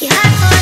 Drop La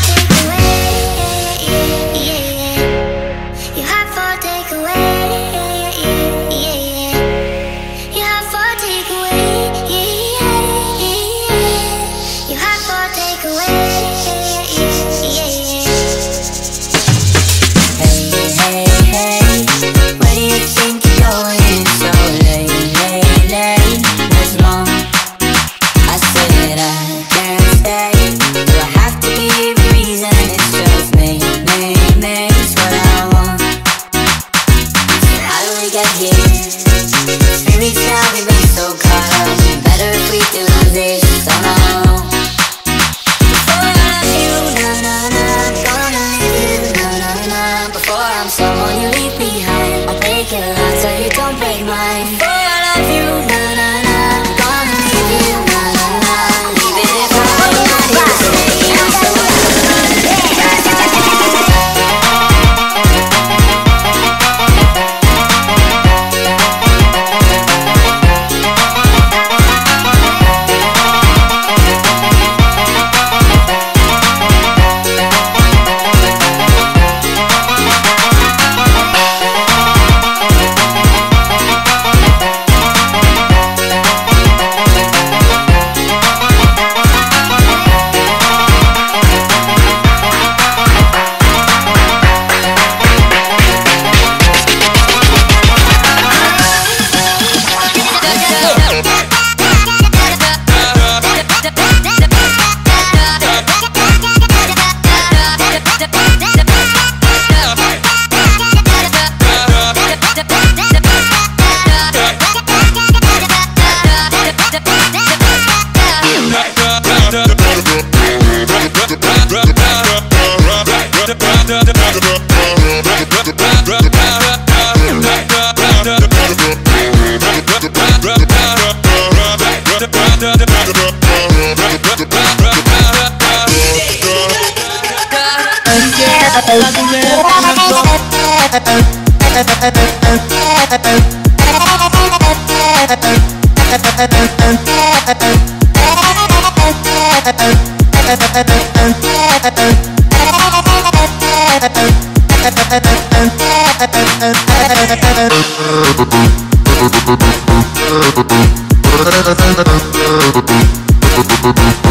Thank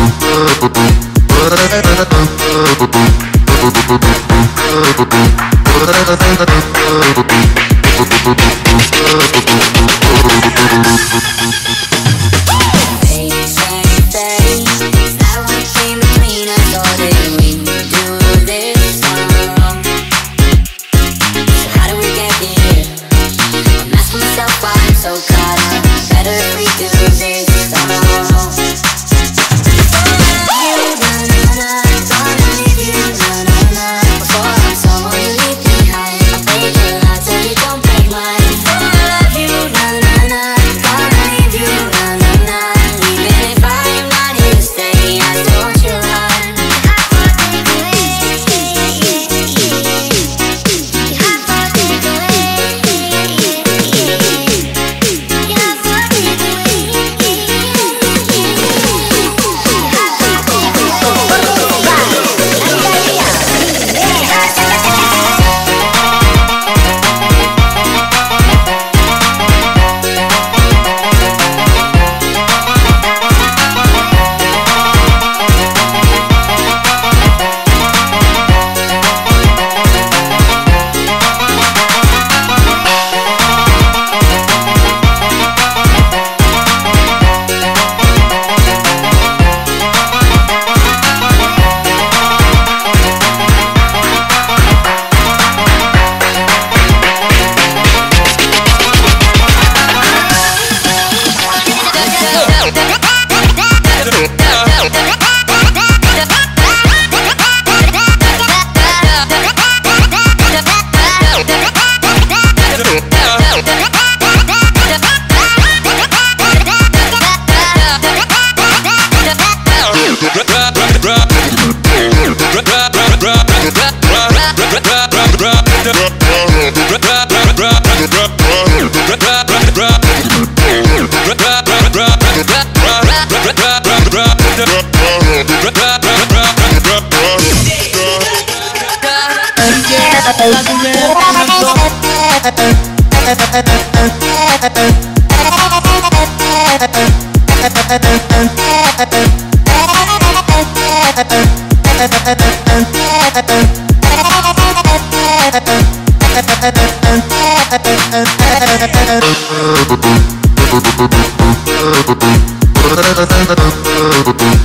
Yeah. Thank you.